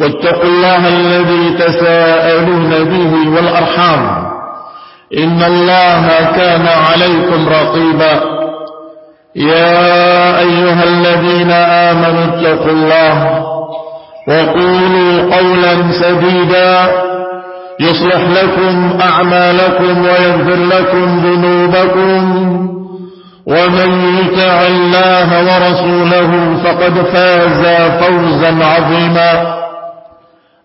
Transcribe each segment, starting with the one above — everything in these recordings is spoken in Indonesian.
واتقوا الله الذي تساءلون به والأرحام إن الله كان عليكم رقيبا يا أيها الذين آمنوا اتقوا الله وقولوا قولا سديدا يصلح لكم أعمالكم ويغفر لكم ذنوبكم ومن يطع الله ورسوله فقد فاز فوزا عظيما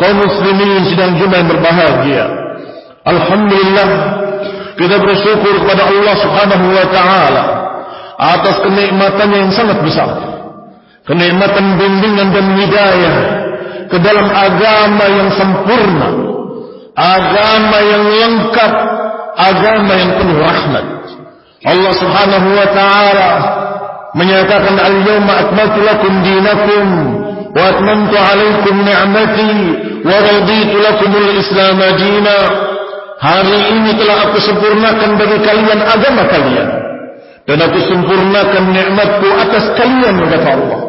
Kaum muslimin sedang jumlah berbahagia. Alhamdulillah kita bersyukur kepada Allah Subhanahu wa taala atas kenikmatan yang sangat besar. Kenikmatan bimbingan dan hidayah ke dalam agama yang sempurna, agama yang lengkap, agama yang penuh rahmat. Allah Subhanahu wa taala menyatakan al-yawma akmaltu lakum dinakum alaikum ni'mati wa raditu lakumul Islam dina. Hari ini telah aku sempurnakan bagi kalian agama kalian dan aku sempurnakan nikmatku atas kalian kata Allah.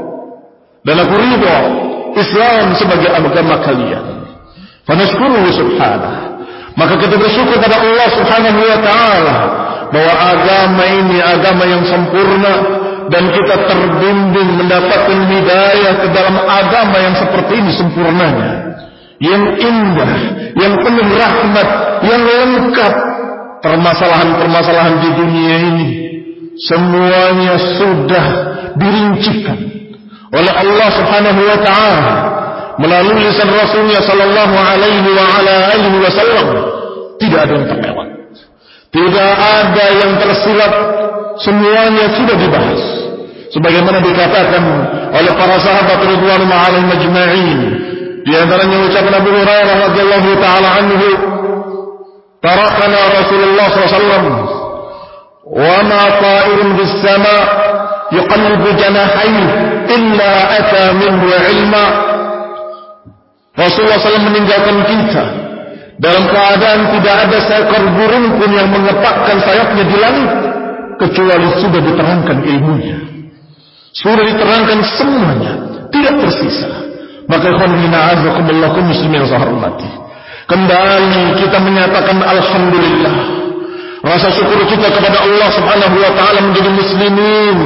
Dan aku ridha Islam sebagai agama kalian. Fanashkuruhu subhanahu. Maka kita bersyukur kepada Allah subhanahu wa ta'ala bahwa agama ini agama yang sempurna dan kita terbimbing mendapatkan hidayah ke dalam agama yang seperti ini sempurnanya. Yang indah yang penuh rahmat yang lengkap. Permasalahan-permasalahan di dunia ini semuanya sudah dirincikan oleh Allah Subhanahu wa taala melalui lisan Rasulnya sallallahu alaihi wa ala alihi wasallam tidak ada yang terlewat. Tidak ada yang tersilap semuanya sudah dibahas. Sebagaimana dikatakan oleh para sahabat radhiyallahu alaihim majma'in di antaranya ucapan Abu Hurairah radhiyallahu taala anhu tarakana Rasulullah SAW wa ma ta'irun bis sama yuqallibu janahayhi illa ata minhu ilma. Rasulullah SAW meninggalkan kita. Dalam keadaan tidak ada seekor burung pun yang mengepakkan sayapnya di langit kecuali sudah diterangkan ilmunya. Sudah diterangkan semuanya, tidak tersisa. Maka ikhwan kum muslimin hormati. Kembali kita menyatakan alhamdulillah. Rasa syukur kita kepada Allah Subhanahu wa taala menjadi muslimin,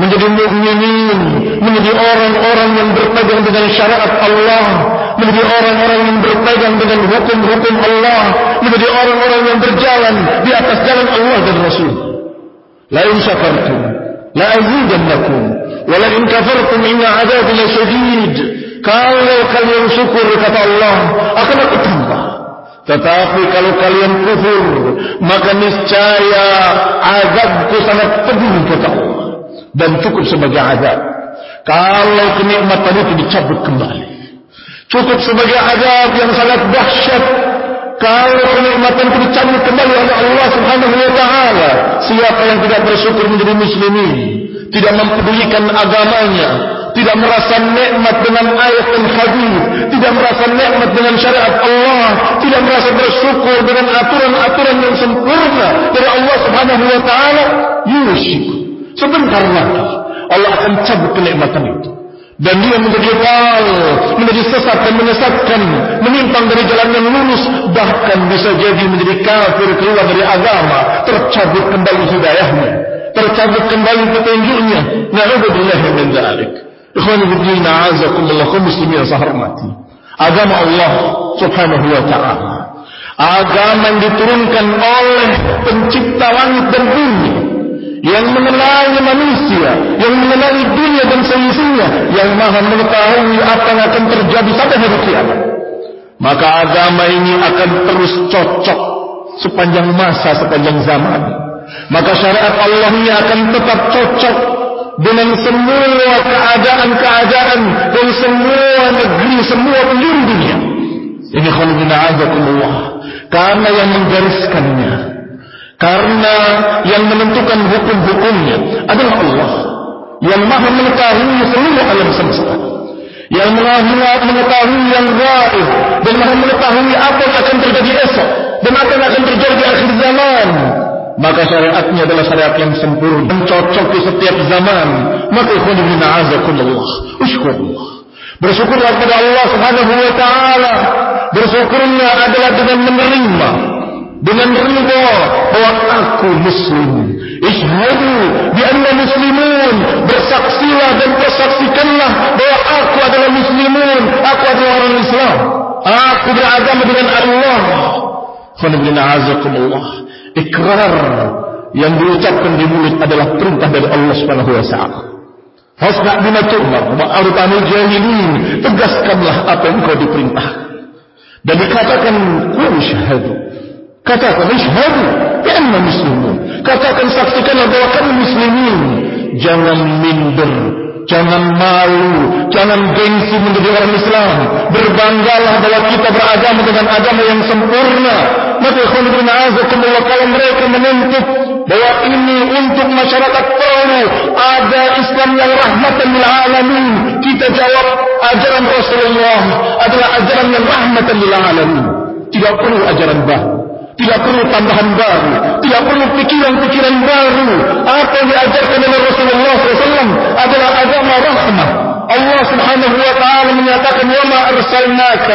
menjadi mukminin, menjadi orang-orang yang berpegang dengan syariat Allah, menjadi orang-orang yang berpegang dengan hukum-hukum Allah, menjadi orang-orang yang berjalan di atas jalan Allah dan Rasul. La in syakartum la azidannakum wa la in kafartum inna adzabi lasyadid. Kalau kalian syukur kata Allah, akan aku tambah. Tetapi kalau kalian kufur, maka niscaya azabku sangat pedih kata Allah. Dan cukup sebagai azab. Kalau kenikmatan itu dicabut kembali. Cukup sebagai azab yang sangat dahsyat. Kalau kenikmatan itu dicabut kembali oleh Allah subhanahu wa ta'ala. Siapa yang tidak bersyukur menjadi muslimin. Tidak mempedulikan agamanya tidak merasa nikmat dengan ayat dan hadis, tidak merasa nikmat dengan syariat Allah, tidak merasa bersyukur dengan aturan-aturan yang sempurna dari Allah Subhanahu wa taala, yusyik. Sebentar lagi Allah akan cabut kenikmatan itu. Dan dia menjadi dal, menjadi sesat dan menyesatkan, menyimpang dari jalan yang lurus, bahkan bisa jadi menjadi kafir keluar dari agama, tercabut kembali hidayahnya, tercabut kembali petunjuknya. Na'udzubillahi min dzalik. Ikhwani bidin a'azakumullah kaum muslimin yang. Agama Allah Subhanahu wa taala. Agama yang diturunkan oleh pencipta langit dan bumi yang mengenali manusia, yang mengenali dunia dan seisinya, yang maha mengetahui apa yang akan terjadi sampai hari kiamat. Maka agama ini akan terus cocok sepanjang masa, sepanjang zaman. Maka syariat Allah ini akan tetap cocok dengan semua keadaan-keadaan dan semua negeri, semua penjuru dunia. Ini khalidina azakumullah. Karena yang menggariskannya, karena yang menentukan hukum-hukumnya adalah Allah yang maha mengetahui seluruh alam semesta. Yang maha mengetahui yang gaib dan maha mengetahui apa yang akan terjadi esok dan apa yang akan terjadi di akhir zaman. Maka syariatnya adalah syariat yang sempurna dan cocok di setiap zaman. Maka ikhwanina azakumullah usykurullah bersyukurlah kepada Allah subhanahu wa ta'ala. Bersyukurnya adalah dengan menerima dengan ridha bahwa aku muslim ishadu bi anna muslimun bersaksilah dan bersaksikanlah bahwa aku adalah muslimun aku adalah orang Islam aku beragama dengan Allah Khonibina azakumullah ikrar yang diucapkan di mulut adalah perintah dari Allah Subhanahu wa taala. Fasna bima tu'mar wa artanil jahilin. Tegaskanlah apa yang kau diperintah. Dan dikatakan qul syahadu. Katakan syahadu ya anna muslimun. Katakan saksikanlah bahwa kamu muslimin. Jangan minder, jangan malu, jangan gengsi menjadi orang Islam. Berbanggalah bahwa kita beragama dengan agama yang sempurna, Maka ikhwan azakumullah kalau mereka menuntut bahwa ini untuk masyarakat perlu ada Islam yang rahmatan lil alamin. Kita jawab ajaran Rasulullah adalah ajaran yang rahmatan lil alamin. Tidak perlu ajaran baru. Tidak perlu tambahan baru. Tidak perlu pikiran-pikiran baru. Apa yang diajarkan oleh Rasulullah SAW adalah agama rahmah. Allah subhanahu wa ta'ala menyatakan, وَمَا أَرْسَلْنَاكَ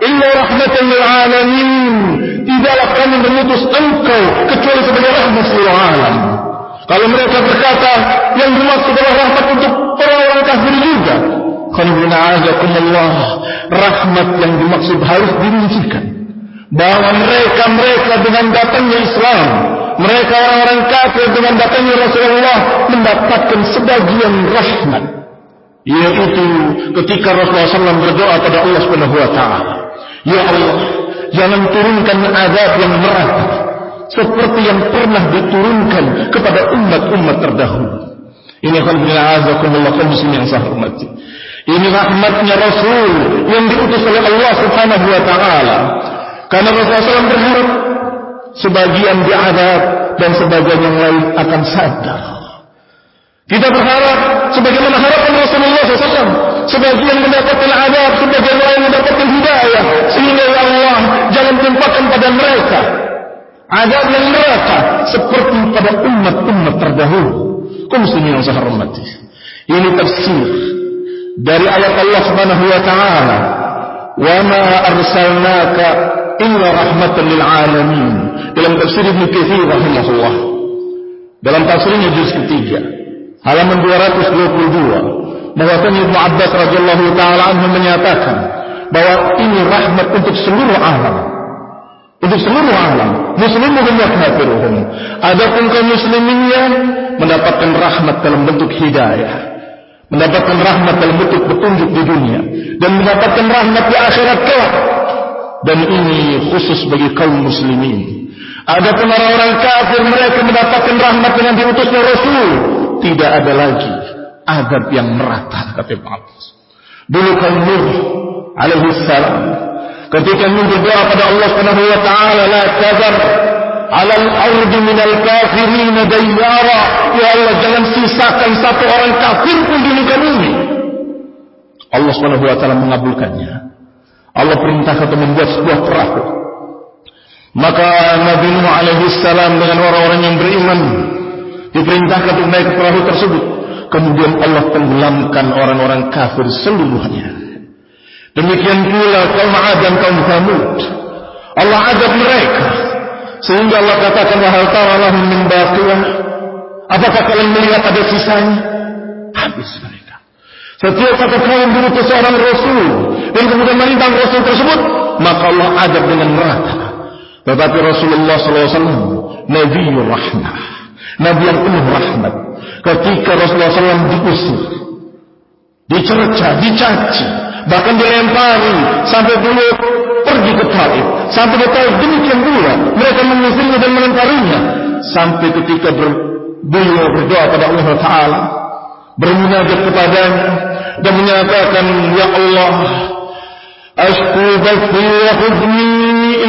إِلَّا رَحْمَةً لِلْعَالَمِينَ tidaklah kami mengutus engkau kecuali sebagai rahmat seluruh alam. Kalau mereka berkata yang dimaksud adalah rahmat untuk orang-orang kafir juga. Allah rahmat yang dimaksud harus dirincikan. Bahwa mereka-mereka dengan datangnya Islam, mereka orang-orang kafir dengan datangnya Rasulullah mendapatkan sebagian rahmat. Yaitu ketika Rasulullah SAW berdoa pada Allah Subhanahu Wa Taala, Ya Allah, Jangan turunkan azab yang merata seperti yang pernah diturunkan kepada umat-umat terdahulu. Ini alhamdulillah azakumullah kaum muslimin yang saya. Ini rahmatnya Rasul yang diutus oleh Allah Subhanahu wa taala. Karena Rasulullah SAW berharap sebagian diadab dan sebagian yang lain akan sadar. Kita berharap sebagaimana harapan Rasulullah SAW. Sebagian mendapatkan adab, sebagian lain mendapatkan hidayah. Sehingga ya Allah jangan timpakan pada mereka. Adab yang mereka seperti pada umat-umat terdahulu. Kau muslimin yang saya. Ini tafsir dari ayat Allah Subhanahu wa taala. "Wa ma arsalnaka illa rahmatan lil alamin." Dalam tafsir Ibnu Katsir rahimahullah. Dalam tafsirnya juz ketiga halaman 222 bahwasanya Ibnu Abbas radhiyallahu taala anhu menyatakan bahwa ini rahmat untuk seluruh alam untuk seluruh alam muslimuhum wa kafiruhum adapun kaum musliminnya mendapatkan rahmat dalam bentuk hidayah mendapatkan rahmat dalam bentuk petunjuk di dunia dan mendapatkan rahmat di akhirat kelak Dan ini khusus bagi kaum muslimin. Ada orang-orang kafir mereka mendapatkan rahmat dengan diutusnya Rasul. Tidak ada lagi adab yang merata kata Allah. Dulu kaum Nuh alaihi salam ketika berdoa pada Allah Subhanahu wa taala la tazar ala al-ard min al-kafirin dayyara. Ya Allah jangan sisakan satu orang kafir pun di muka bumi. Allah Subhanahu wa taala mengabulkannya. Allah perintahkan untuk membuat sebuah perahu. Maka Nabi Nuh alaihi salam dengan orang-orang yang beriman diperintahkan untuk naik perahu tersebut. Kemudian Allah tenggelamkan orang-orang kafir seluruhnya. Demikian pula kaum Ad dan kaum Thamud. Allah adab mereka. Sehingga Allah katakan wahal ta'alahum min baqiyah. Apakah kalian melihat ada sisanya? Habis mereka. Setiap satu kaum diutus seorang Rasul. Dan kemudian menintang Rasul tersebut. Maka Allah adab dengan merata. Tetapi Rasulullah SAW Nabi Rahmah. Nabi yang penuh rahmat. Ketika Rasulullah SAW diusir. Dicerca, dicaci bahkan dilempari sampai beliau pergi ke Taif sampai ke Taif demikian pula mereka mengusirnya dan melemparinya sampai ketika ber, beliau berdoa pada Allah Taala bermunajat kepadanya dan menyatakan ya Allah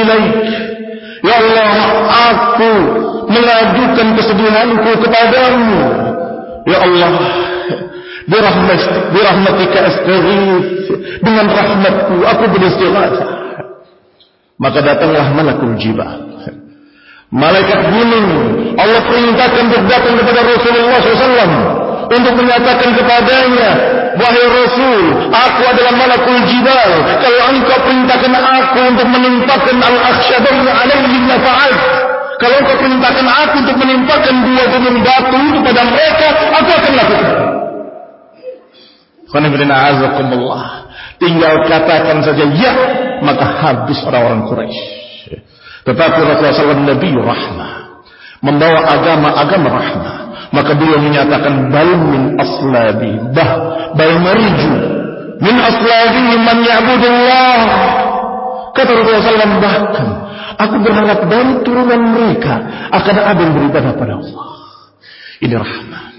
ilaik ya Allah aku mengajukan kesedihanku kepadamu ya Allah Birahmat, birahmatika astaghith. Dengan rahmatku aku beristighatsah. Maka datanglah malakul jibal. Malaikat gunung. Allah perintahkan untuk datang kepada Rasulullah SAW. Untuk menyatakan kepadanya. Wahai Rasul, aku adalah malakul jibal. Kalau engkau perintahkan aku untuk menimpakan al-akhsyabahnya alaihi nafa'at. Kalau engkau perintahkan aku untuk menimpakan dua gunung batu kepada mereka, aku akan lakukan. Tinggal katakan saja ya, maka habis orang-orang Quraisy. Tetapi Rasulullah SAW Nabi rahmah. Membawa agama-agama rahmah. Maka beliau menyatakan bal min aslabi bah bal marju min aslabi man ya'budullah. Kata Rasulullah SAW bahkan aku berharap dari turunan mereka akan ada yang beribadah pada Allah. Ini rahmat.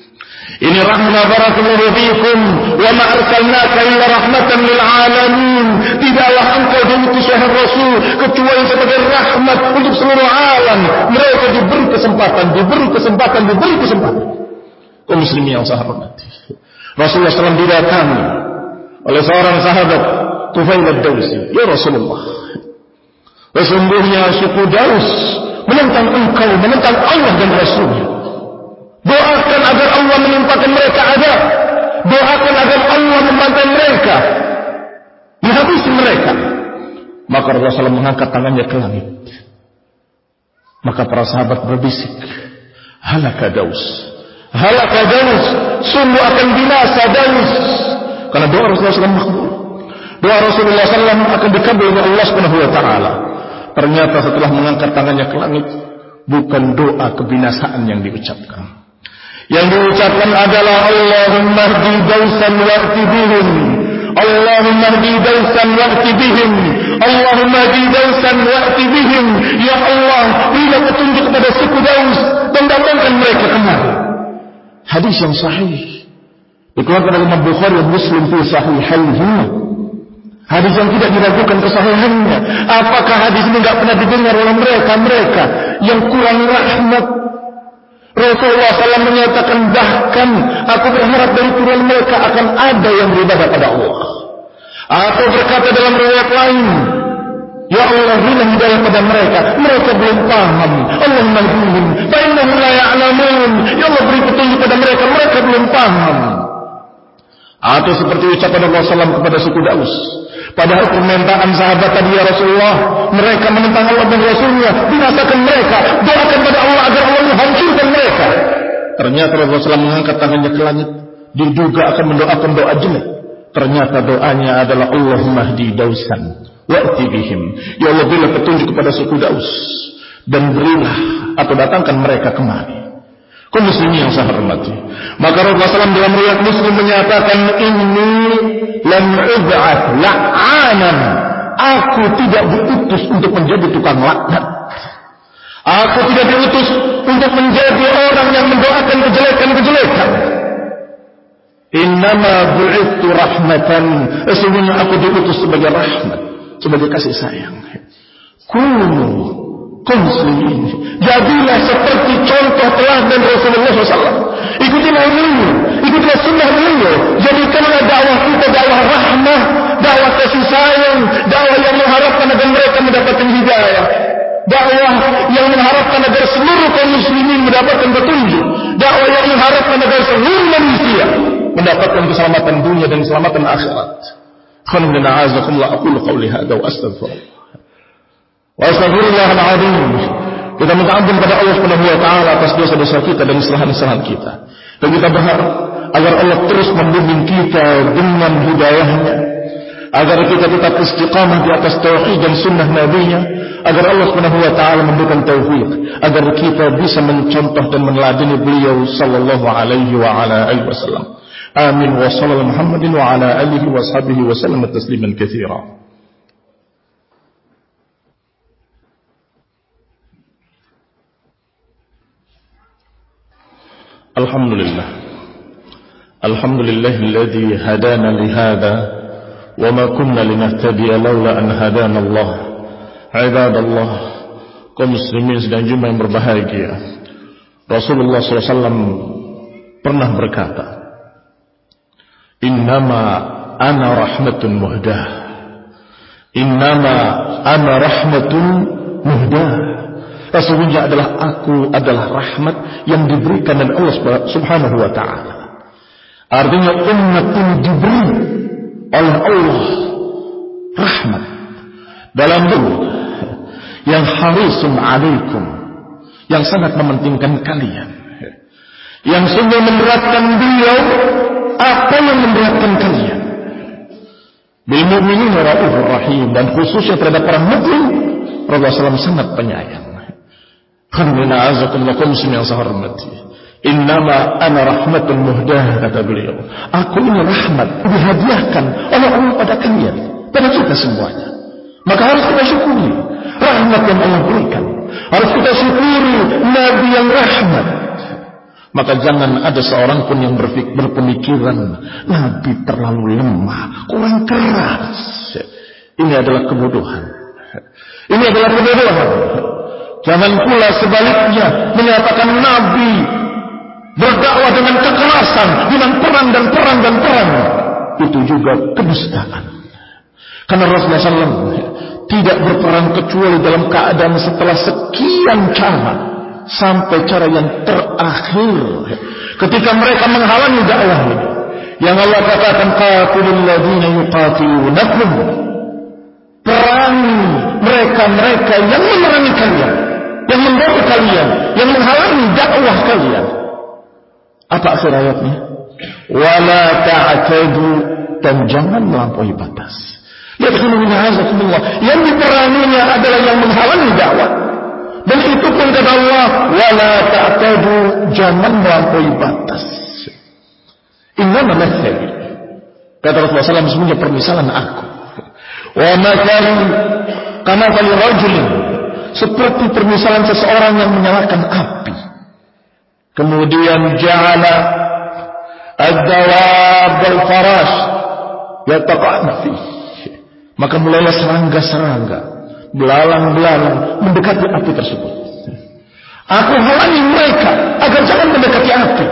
Ini rahmah barakallahu fiikum wa ma arsalnaka illa rahmatan lil alamin. Tidaklah engkau diutus wahai Rasul kecuali sebagai rahmat untuk seluruh alam. Mereka diberi kesempatan, diberi kesempatan, diberi kesempatan. Kaum muslimin yang saya hormati. Rasulullah SAW didatangi oleh seorang sahabat Tufail ad-Dawsi. Ya Rasulullah. Sesungguhnya suku Daus menentang engkau, menentang Allah dan Rasulnya. Doakan agar Allah menimpakan mereka adab. Doakan agar Allah membantai mereka. Menghabisi mereka. Maka Rasulullah SAW mengangkat tangannya ke langit. Maka para sahabat berbisik. Halaka Daus. Halaka Daus. Sungguh akan binasa Daus. Karena doa Rasulullah SAW makbul. Doa Rasulullah SAW akan dikabul oleh Allah Subhanahu wa taala. Ternyata setelah mengangkat tangannya ke langit, bukan doa kebinasaan yang diucapkan. Yang diucapkan adalah Allahumma hdi dausan wa'ti bihim. Allahumma hdi dausan wa'ti bihim. Allahumma hdi dausan wa'ti bihim. Ya Allah, berilah petunjuk kepada suku Daus dan datangkan mereka kemari. Hadis yang sahih. Dikeluarkan oleh Imam Bukhari dan Muslim fi sahihaihima. Hadis yang tidak diragukan kesahihannya. Apakah hadis ini tidak pernah didengar oleh mereka mereka yang kurang rahmat Rasulullah SAW menyatakan bahkan aku berharap dari turunan mereka akan ada yang beribadah pada Allah. Atau berkata dalam riwayat lain, Ya Allah berilah hidayah pada mereka. Mereka belum paham. Allah mahdihim. Fa'innahu la ya'lamun. Ya Allah beri petunjuk pada mereka. Mereka belum paham. Atau seperti ucapan Allah SAW kepada suku Daus. Padahal permintaan sahabat tadi ya Rasulullah. Mereka menentang Allah dan Rasulnya. Binasakan mereka. Doakan pada Allah agar Allah menghancurkan mereka. Ternyata Rasulullah mengangkat tangannya ke langit. Diduga akan mendoakan doa jelek. Ternyata doanya adalah Allahumma hdi dausan. Wa'ti bihim. Ya Allah berilah petunjuk kepada suku Daus. Dan berilah atau datangkan mereka kemari. Kau muslimin yang saya hormati. Maka Rasulullah SAW dalam riwayat Muslim menyatakan ini lam ub'at la'anan Aku tidak diutus untuk menjadi tukang laknat. Aku tidak diutus untuk menjadi orang yang mendoakan kejelekan-kejelekan. Innama bu'ithu rahmatan. Sesungguhnya aku diutus sebagai rahmat, sebagai kasih sayang. Kunu kaum. Jadilah seperti contoh teladan Rasulullah SAW. Ikutilah beliau, ikutilah sunnah beliau. Jadikanlah dakwah kita dakwah rahmah, dakwah kasih sayang, dakwah yang mengharapkan agar mereka mendapatkan hidayah. Dakwah yang mengharapkan agar seluruh kaum muslimin mendapatkan petunjuk. Dakwah yang mengharapkan agar seluruh manusia mendapatkan keselamatan dunia dan keselamatan akhirat. Alhamdulillah azakumullah aqulu qawli wa. Wa astaghfirullahaladzim. Kita minta ampun pada Allah Subhanahu wa taala atas dosa-dosa kita dan kesalahan-kesalahan kita. Dan kita berharap agar Allah terus membimbing kita dengan hidayahnya agar kita tetap istiqamah di atas tauhid dan sunnah nabinya agar Allah Subhanahu wa taala memberikan taufik agar kita bisa mencontoh dan meneladani beliau sallallahu alaihi wa ala alihi wasallam amin wa sallallahu Muhammadin wa ala alihi wa sahbihi wa sallam tasliman katsira الحمد لله الحمد لله الذي هدانا لهذا وما كنا لنهتدي لولا أن هدانا الله عباد الله kaum muslimin sedang jumlah yang berbahagia. Rasulullah SAW pernah berkata Innama ana rahmatun muhdah. Innama ana rahmatun muhdah. Sesungguhnya adalah aku adalah rahmat yang diberikan oleh Allah Subhanahu wa taala. Artinya umat ini diberi oleh Allah rahmat. Dalam bentuk yang harisun alaikum yang sangat mementingkan kalian. Yang sungguh memberatkan beliau apa yang memberatkan kalian? Bil mu'minin rahim dan khususnya terhadap para mukmin Rasulullah sangat penyayang Alhamdulillah azakumullah muslim yang saya hormati. Innama ana rahmatun muhdah kata beliau. Aku ini rahmat dihadiahkan oleh Allah pada kalian, pada kita semuanya. Maka harus kita syukuri rahmat yang Allah berikan. Harus kita syukuri Nabi yang rahmat. Maka jangan ada seorang pun yang berpikir, berpemikiran Nabi terlalu lemah, kurang keras. Ini adalah kebodohan. Ini adalah kebodohan. Jangan pula sebaliknya menyatakan Nabi berdakwah dengan kekerasan, dengan perang dan perang dan perang. Itu juga kedustaan. Karena Rasulullah SAW tidak berperang kecuali dalam keadaan setelah sekian cara sampai cara yang terakhir ketika mereka menghalangi dakwah yang Allah katakan qatilul yuqatilunakum perangi mereka-mereka yang memerangi kalian yang membawa kalian, yang menghalangi dakwah kalian. Apa akhir ayatnya? Wala ta'tadu dan jangan melampaui batas. Ya yang diperanginya adalah yang menghalangi dakwah. Dan itu pun kata Allah, wala ta'tadu jangan melampaui batas. Inna mamathali. Kata Rasulullah SAW, semuanya permisalan aku. Wa mathali kama rajulin seperti permisalan seseorang yang menyalakan api. Kemudian ja'ala ad-dawab fi. Maka mulailah serangga-serangga, belalang-belalang mendekati api tersebut. Aku halangi mereka agar jangan mendekati api.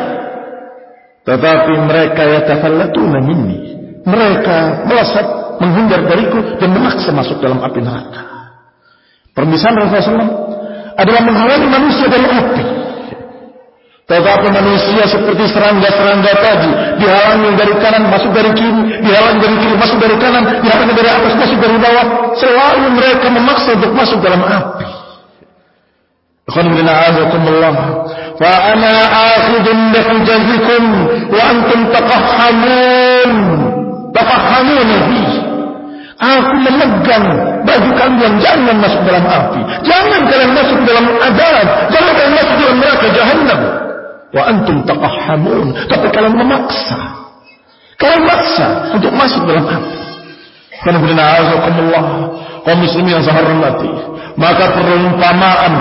Tetapi mereka yatafallatuna minni. Mereka melesat menghindar dariku dan memaksa masuk dalam api neraka. Permisalan Rasulullah adalah menghalangi manusia dari api. Tetapi manusia seperti serangga-serangga tadi dihalangi dari kanan masuk dari kiri, dihalangi dari kiri masuk dari kanan, dihalangi dari atas masuk dari bawah. Selalu mereka memaksa untuk masuk dalam api. Alhamdulillah. Taqahhamun fihi. Aku memegang baju kalian jangan masuk dalam api. Jangan kalian masuk dalam adab. Jangan kalian masuk dalam neraka jahannam. Wa antum taqahhamun. Tapi kalian memaksa. Kalian maksa untuk masuk dalam api. Karena Allah kaum muslimin yang saya hormati, maka perumpamaan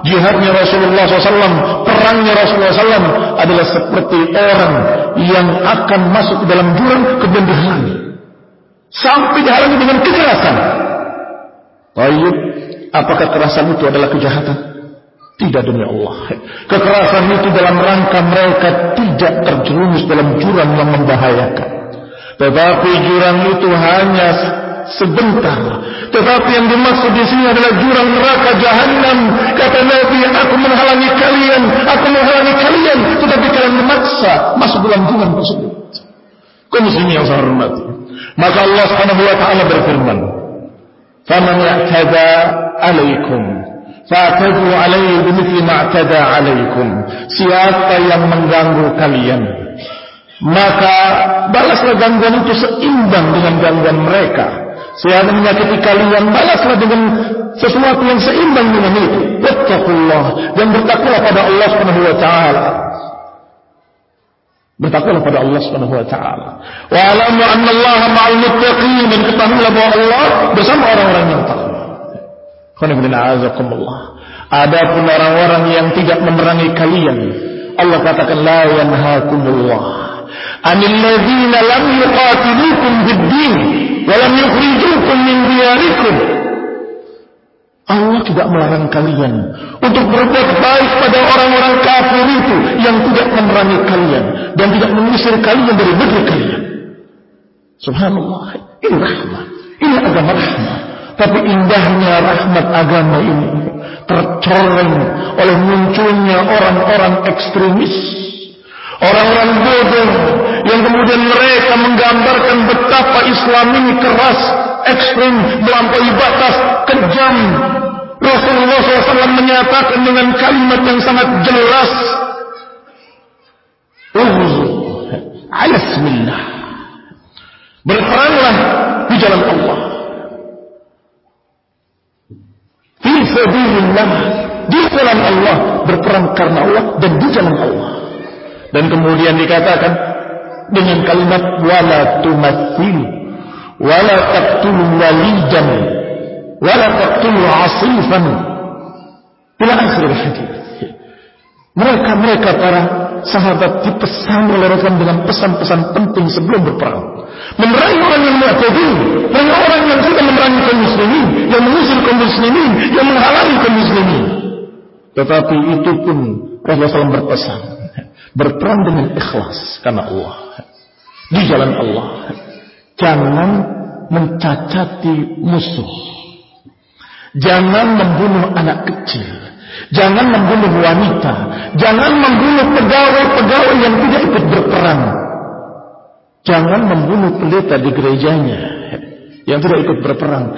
jihadnya Rasulullah SAW, perangnya Rasulullah SAW adalah seperti orang yang akan masuk ke dalam jurang kemudian. Sampai dihalangi dengan kekerasan. Baik, apakah kekerasan itu adalah kejahatan? Tidak demi Allah. Kekerasan itu dalam rangka mereka tidak terjerumus dalam jurang yang membahayakan. Tetapi jurang itu hanya sebentar. Tetapi yang dimaksud di sini adalah jurang neraka jahanam. Kata Nabi, aku menghalangi kalian, aku menghalangi kalian, tetapi kalian memaksa masuk dalam jurang tersebut. Kau muslimin yang saya hormati. Maka Allah Subhanahu wa taala berfirman, "Faman ya'tada 'alaikum fa'tadu 'alaihi bimithli ma 'alaikum." Siapa yang mengganggu kalian, maka balaslah gangguan itu seimbang dengan gangguan mereka. Siapa menyakiti kalian, balaslah dengan sesuatu yang seimbang dengan itu. Wattaqullah dan bertakwalah pada Allah Subhanahu wa taala. Bertakwalah pada Allah Subhanahu wa taala. Wa alamu anna Allah ma'al muttaqin dan ketahuilah bahwa Allah bersama orang-orang yang takwa. Adapun orang-orang yang tidak memerangi kalian, Allah katakan la yanhaakumullah anil ladzina lam yuqatilukum bid-din walam yukhrijukum min diyarikum Allah tidak melarang kalian untuk berbuat baik pada orang-orang kafir itu yang tidak memerangi kalian dan tidak mengusir kalian dari negeri kalian. Subhanallah, ini rahmat, ini agama rahmat. Tapi indahnya rahmat agama ini tercoreng oleh munculnya orang-orang ekstremis Orang-orang bodoh yang kemudian mereka menggambarkan betapa Islam ini keras, ekstrim, melampaui batas, kejam. Rasulullah SAW menyatakan dengan kalimat yang sangat jelas. Uhzu, ayasmillah. Berperanglah di jalan Allah. Fi sabilillah. Di jalan Allah. Berperang karena Allah dan di jalan Allah. Dan kemudian dikatakan dengan kalimat wala tumatsil wala taqtulu walidan wala taqtulu asifan ila akhir hadis. Mereka-mereka para sahabat dipesan oleh Rasul dengan pesan-pesan penting sebelum berperang. Memerangi orang yang mu'tadil, memerangi orang yang sudah memerangi kaum muslimin, yang mengusir kaum muslimin, yang menghalangi kaum muslimin. Tetapi itu pun Rasulullah berpesan Berperang dengan ikhlas karena Allah. Di jalan Allah. Jangan mencacati musuh. Jangan membunuh anak kecil. Jangan membunuh wanita. Jangan membunuh pegawai-pegawai yang tidak ikut berperang. Jangan membunuh pendeta di gerejanya yang tidak ikut berperang.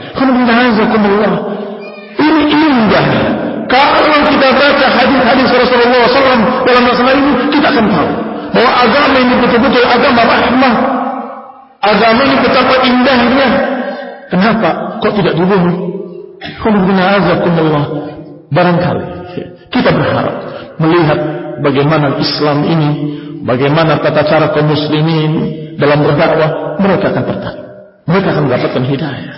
Ini indah kalau kita baca hadis-hadis Rasulullah SAW dalam masalah ini, kita akan tahu bahwa agama ini betul-betul agama rahmah. Agama ini betapa indahnya. Kenapa? Kok tidak dibunuh? Allah. Barangkali kita berharap melihat bagaimana Islam ini, bagaimana tata cara kaum muslimin dalam berdakwah, mereka akan tertarik. Mereka akan mendapatkan hidayah.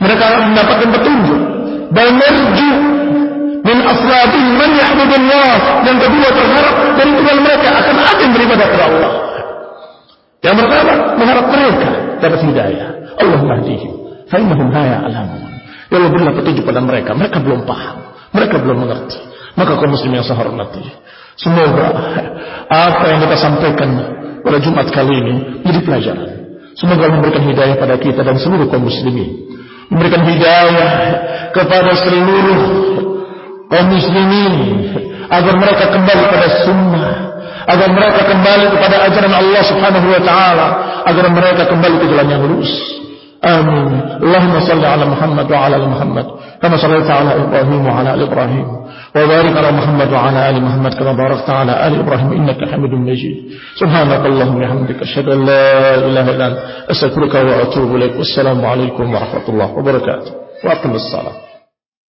Mereka akan mendapatkan petunjuk. Dan merju min afradihim man ya'budullah yang kedua berharap dari tuhan mereka akan ada yang beribadah kepada Allah yang pertama mengharap mereka dapat hidayah. Allah mahdihim. Fa'innahum la ya'lamun. Ya Allah berilah petunjuk pada mereka. Mereka belum paham. Mereka belum mengerti. Maka kaum muslim yang saya hormati semoga apa yang kita sampaikan pada Jumat kali ini menjadi pelajaran. Semoga Allah memberikan hidayah pada kita dan seluruh kaum muslimin. Memberikan hidayah kepada seluruh kaum muslimin agar mereka kembali pada sunnah agar mereka kembali kepada ajaran Allah Subhanahu wa taala agar mereka kembali ke jalan yang lurus amin Allahumma salli ala Muhammad wa ala ali Muhammad kama sallaita ala Ibrahim wa ala ali Ibrahim wa barik ala Muhammad wa ala ali Muhammad kama barakta ala ali Ibrahim innaka Hamidum Majid subhanakallahumma wa bihamdika asyhadu an la ilaha illa anta astaghfiruka wa atubu ilaik wassalamu alaikum warahmatullahi wabarakatuh wa aqimus salat